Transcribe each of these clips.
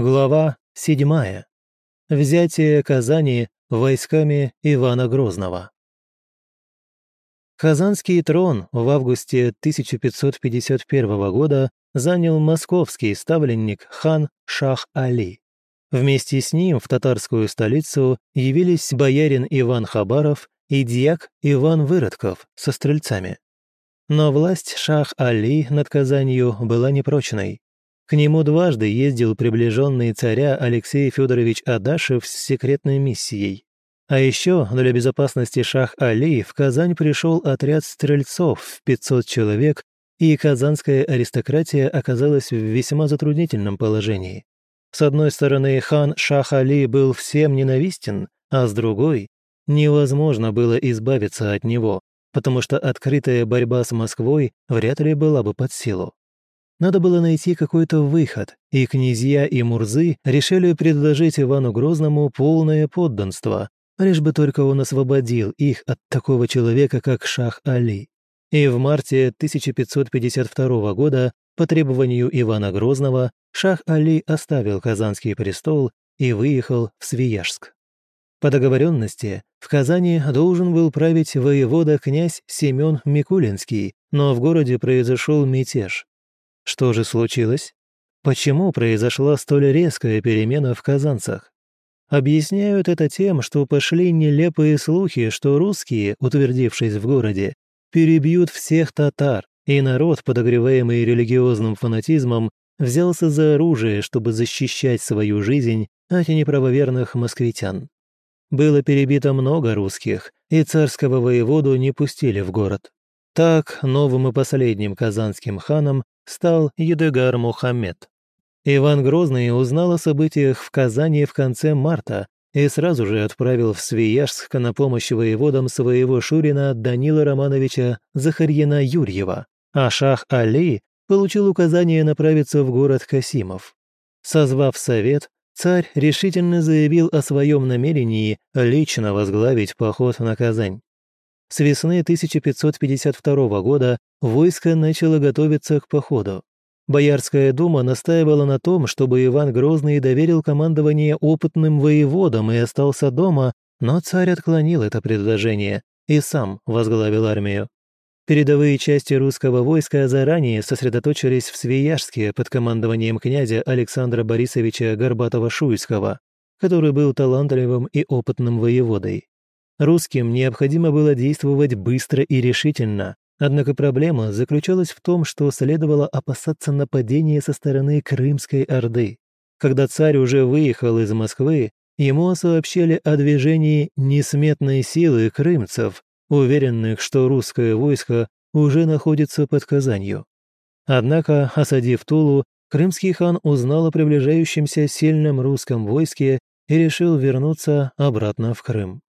Глава 7. Взятие Казани войсками Ивана Грозного. Казанский трон в августе 1551 года занял московский ставленник хан Шах-Али. Вместе с ним в татарскую столицу явились боярин Иван Хабаров и дьяк Иван Выродков со стрельцами. Но власть Шах-Али над Казанью была непрочной. К нему дважды ездил приближенный царя Алексей Федорович Адашев с секретной миссией. А еще для безопасности Шах-Али в Казань пришел отряд стрельцов в 500 человек, и казанская аристократия оказалась в весьма затруднительном положении. С одной стороны, хан Шах-Али был всем ненавистен, а с другой – невозможно было избавиться от него, потому что открытая борьба с Москвой вряд ли была бы под силу. Надо было найти какой-то выход, и князья и Мурзы решили предложить Ивану Грозному полное подданство, лишь бы только он освободил их от такого человека, как Шах-Али. И в марте 1552 года по требованию Ивана Грозного Шах-Али оставил Казанский престол и выехал в Свияжск. По договоренности в Казани должен был править воевода князь Семен Микулинский, но в городе произошел мятеж, что же случилось? Почему произошла столь резкая перемена в казанцах? Объясняют это тем, что пошли нелепые слухи, что русские, утвердившись в городе, перебьют всех татар, и народ, подогреваемый религиозным фанатизмом, взялся за оружие, чтобы защищать свою жизнь от неправоверных москвитян. Было перебито много русских, и царского воеводу не пустили в город. Так новым и последним казанским ханом стал Едыгар Мухаммед. Иван Грозный узнал о событиях в Казани в конце марта и сразу же отправил в Свияжск на помощь воеводам своего Шурина Данила Романовича Захарьина Юрьева, а Шах Али получил указание направиться в город Касимов. Созвав совет, царь решительно заявил о своем намерении лично возглавить поход на Казань. С весны 1552 года войско начало готовиться к походу. Боярская дума настаивала на том, чтобы Иван Грозный доверил командование опытным воеводам и остался дома, но царь отклонил это предложение и сам возглавил армию. Передовые части русского войска заранее сосредоточились в Свияжске под командованием князя Александра Борисовича Горбатова-Шуйского, который был талантливым и опытным воеводой. Русским необходимо было действовать быстро и решительно, однако проблема заключалась в том, что следовало опасаться нападения со стороны Крымской Орды. Когда царь уже выехал из Москвы, ему сообщили о движении несметной силы крымцев, уверенных, что русское войско уже находится под Казанью. Однако, осадив Тулу, крымский хан узнал о приближающемся сильном русском войске и решил вернуться обратно в Крым.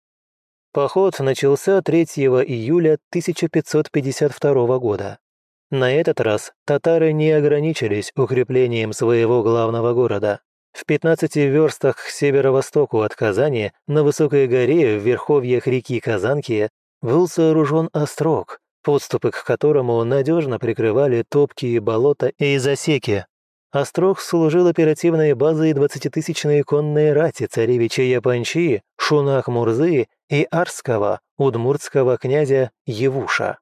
Поход начался 3 июля 1552 года. На этот раз татары не ограничились укреплением своего главного города. В 15 верстах к северо-востоку от Казани, на высокой горе в верховьях реки Казанки, был сооружен острог, подступы к которому надежно прикрывали топкие болота и засеки. Острог служил оперативной базой 20-тысячной конной рати царевича Япанчи, Шунах-Мурзы и Арского, удмуртского князя Евуша.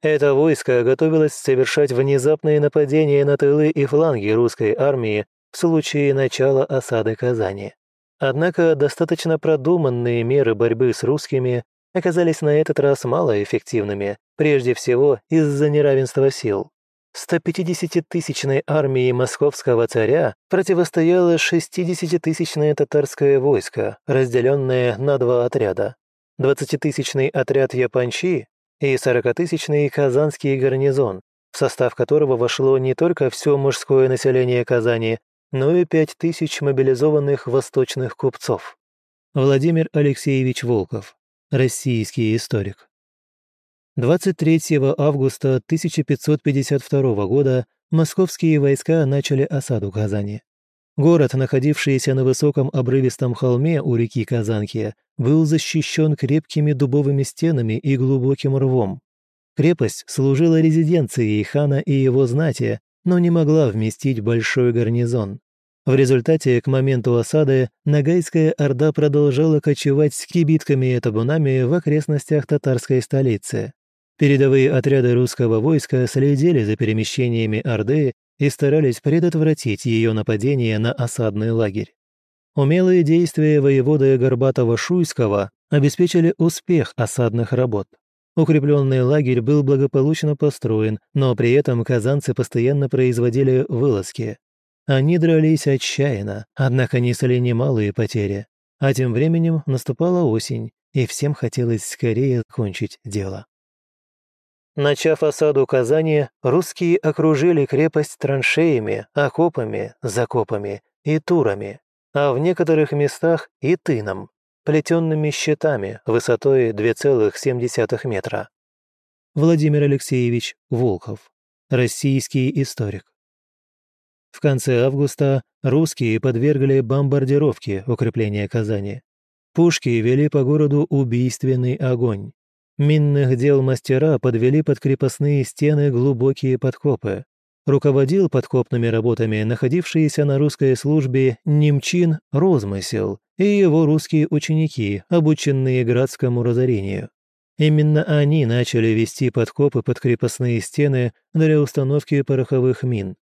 Это войско готовилось совершать внезапные нападения на тылы и фланги русской армии в случае начала осады Казани. Однако достаточно продуманные меры борьбы с русскими оказались на этот раз малоэффективными, прежде всего из-за неравенства сил. 150-тысячной армии московского царя противостояло 60-тысячное татарское войско, разделенное на два отряда. 20-тысячный отряд Япанчи и 40-тысячный казанский гарнизон, в состав которого вошло не только все мужское население Казани, но и 5 тысяч мобилизованных восточных купцов. Владимир Алексеевич Волков, российский историк. 23 августа 1552 года московские войска начали осаду Казани. Город, находившийся на высоком обрывистом холме у реки Казанки, был защищен крепкими дубовыми стенами и глубоким рвом. Крепость служила резиденцией хана и его знати, но не могла вместить большой гарнизон. В результате, к моменту осады, Ногайская Орда продолжала кочевать с кибитками и табунами в окрестностях татарской столицы. Передовые отряды русского войска следили за перемещениями Орды и старались предотвратить ее нападение на осадный лагерь. Умелые действия воеводы Горбатова-Шуйского обеспечили успех осадных работ. Укрепленный лагерь был благополучно построен, но при этом казанцы постоянно производили вылазки. Они дрались отчаянно, однако несли немалые потери. А тем временем наступала осень, и всем хотелось скорее кончить дело. Начав осаду Казани, русские окружили крепость траншеями, окопами, закопами и турами, а в некоторых местах и тыном плетенными щитами высотой 2,7 метра. Владимир Алексеевич Волков, российский историк. В конце августа русские подвергли бомбардировке укрепления Казани. Пушки вели по городу убийственный огонь. Минных дел мастера подвели под крепостные стены глубокие подкопы руководил подкопными работами находившийся на русской службе немчин Розмысел и его русские ученики, обученные градскому разорению. Именно они начали вести подкопы под крепостные стены для установки пороховых мин.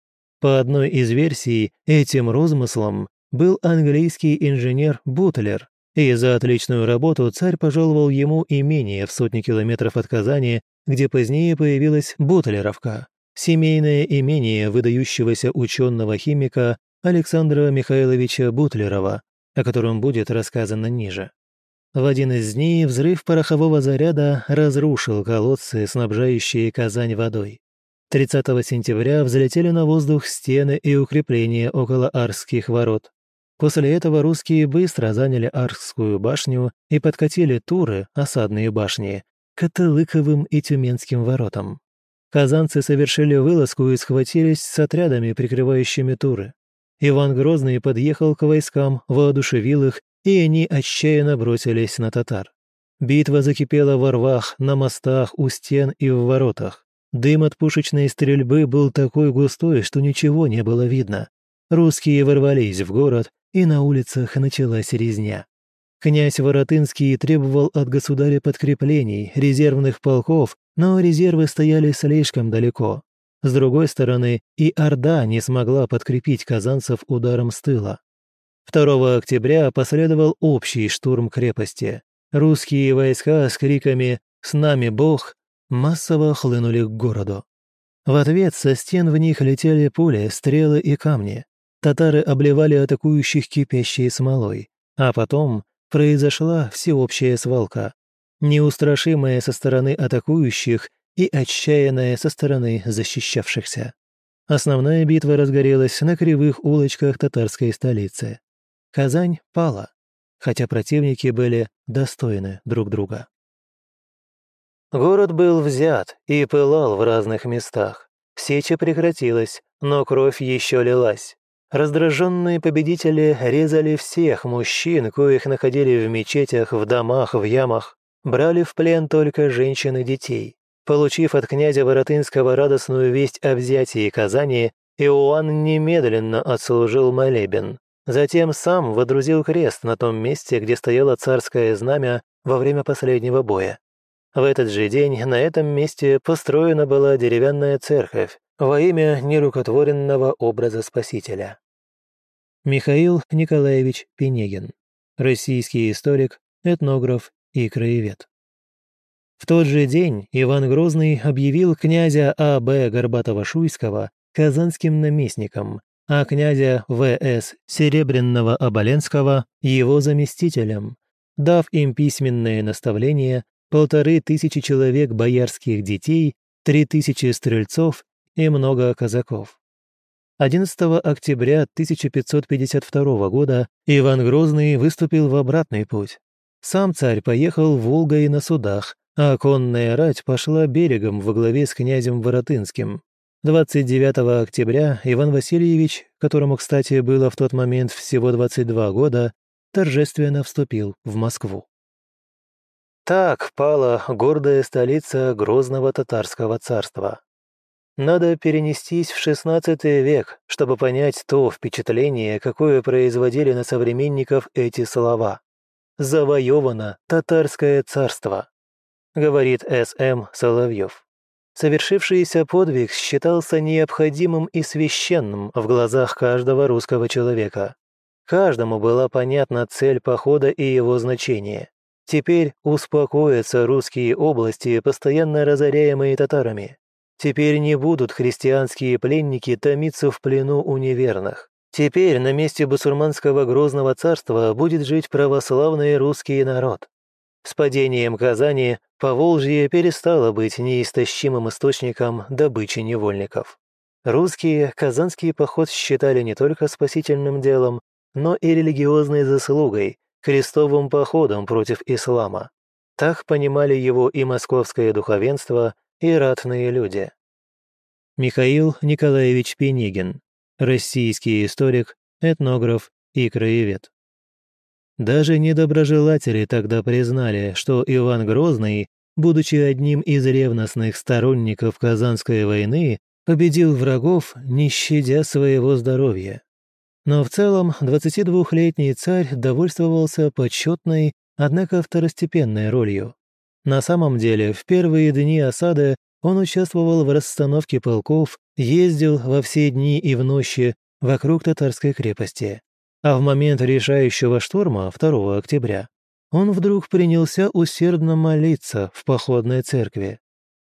По одной из версий, этим розмыслом был английский инженер Бутлер, и за отличную работу царь пожаловал ему имение в сотни километров от Казани, где позднее появилась Бутлеровка, семейное имение выдающегося ученого-химика Александра Михайловича Бутлерова, о котором будет рассказано ниже. В один из дней взрыв порохового заряда разрушил колодцы, снабжающие Казань водой. 30 сентября взлетели на воздух стены и укрепления около Арских ворот. После этого русские быстро заняли Арскую башню и подкатили Туры, осадные башни, к Атылыковым и Тюменским воротам. Казанцы совершили вылазку и схватились с отрядами, прикрывающими туры. Иван Грозный подъехал к войскам, воодушевил их, и они отчаянно бросились на татар. Битва закипела во рвах, на мостах, у стен и в воротах. Дым от пушечной стрельбы был такой густой, что ничего не было видно. Русские ворвались в город, и на улицах началась резня. Князь Воротынский требовал от государя подкреплений, резервных полков но резервы стояли слишком далеко. С другой стороны, и Орда не смогла подкрепить казанцев ударом с тыла. 2 октября последовал общий штурм крепости. Русские войска с криками «С нами Бог!» массово хлынули к городу. В ответ со стен в них летели пули, стрелы и камни. Татары обливали атакующих кипящей смолой. А потом произошла всеобщая свалка неустрашимая со стороны атакующих и отчаянная со стороны защищавшихся. Основная битва разгорелась на кривых улочках татарской столицы. Казань пала, хотя противники были достойны друг друга. Город был взят и пылал в разных местах. Сеча прекратилась, но кровь еще лилась. Раздраженные победители резали всех мужчин, коих находили в мечетях, в домах, в ямах брали в плен только женщин и детей. Получив от князя Воротынского радостную весть о взятии Казани, Иоанн немедленно отслужил молебен. Затем сам водрузил крест на том месте, где стояло царское знамя во время последнего боя. В этот же день на этом месте построена была деревянная церковь во имя нерукотворенного образа Спасителя. Михаил Николаевич Пенегин, российский историк, этнограф и краевед. В тот же день Иван Грозный объявил князя А.Б. Горбатова-Шуйского казанским наместником, а князя В.С. Серебряного-Оболенского его заместителем, дав им письменное наставление полторы тысячи человек боярских детей, три тысячи стрельцов и много казаков. 11 октября 1552 года Иван Грозный выступил в обратный путь, сам царь поехал Волгой на судах, а конная рать пошла берегом во главе с князем Воротынским. 29 октября Иван Васильевич, которому, кстати, было в тот момент всего 22 года, торжественно вступил в Москву. Так пала гордая столица Грозного татарского царства. Надо перенестись в XVI век, чтобы понять то впечатление, какое производили на современников эти слова. «Завоевано татарское царство», — говорит С.М. Соловьев. Совершившийся подвиг считался необходимым и священным в глазах каждого русского человека. Каждому была понятна цель похода и его значение. Теперь успокоятся русские области, постоянно разоряемые татарами. Теперь не будут христианские пленники томиться в плену у неверных. Теперь на месте басурманского грозного царства будет жить православный русский народ. С падением Казани Поволжье перестало быть неистощимым источником добычи невольников. Русские казанский поход считали не только спасительным делом, но и религиозной заслугой, крестовым походом против ислама. Так понимали его и московское духовенство, и ратные люди. Михаил Николаевич Пенегин, российский историк, этнограф и краевед. Даже недоброжелатели тогда признали, что Иван Грозный, будучи одним из ревностных сторонников Казанской войны, победил врагов, не щадя своего здоровья. Но в целом 22-летний царь довольствовался почетной, однако второстепенной ролью. На самом деле, в первые дни осады он участвовал в расстановке полков, ездил во все дни и в ночи вокруг татарской крепости. А в момент решающего штурма 2 октября он вдруг принялся усердно молиться в походной церкви.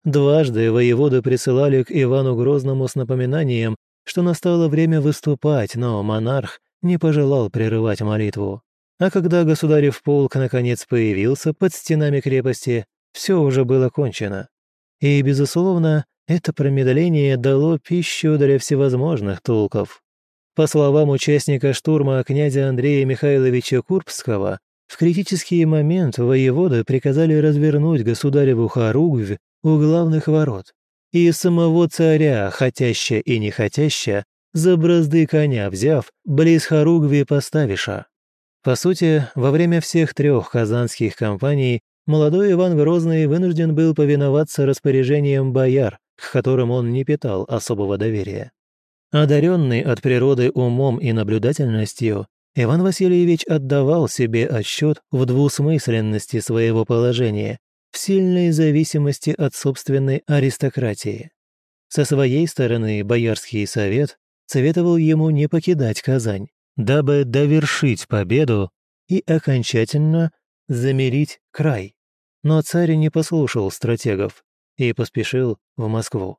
Дважды воеводы присылали к Ивану Грозному с напоминанием, что настало время выступать, но монарх не пожелал прерывать молитву. А когда государев полк наконец появился под стенами крепости, все уже было кончено. И, безусловно, это промедление дало пищу для всевозможных толков. По словам участника штурма князя Андрея Михайловича Курбского, в критический момент воеводы приказали развернуть государеву хоругвь у главных ворот, и самого царя, хотяща и не хотяща, за бразды коня взяв, близ хоругви поставиша. По сути, во время всех трех казанских кампаний молодой Иван Грозный вынужден был повиноваться распоряжениям бояр, к которым он не питал особого доверия. Одаренный от природы умом и наблюдательностью, Иван Васильевич отдавал себе отчет в двусмысленности своего положения, в сильной зависимости от собственной аристократии. Со своей стороны Боярский совет советовал ему не покидать Казань, дабы довершить победу и окончательно замерить край. Но царь не послушал стратегов и поспешил в Москву.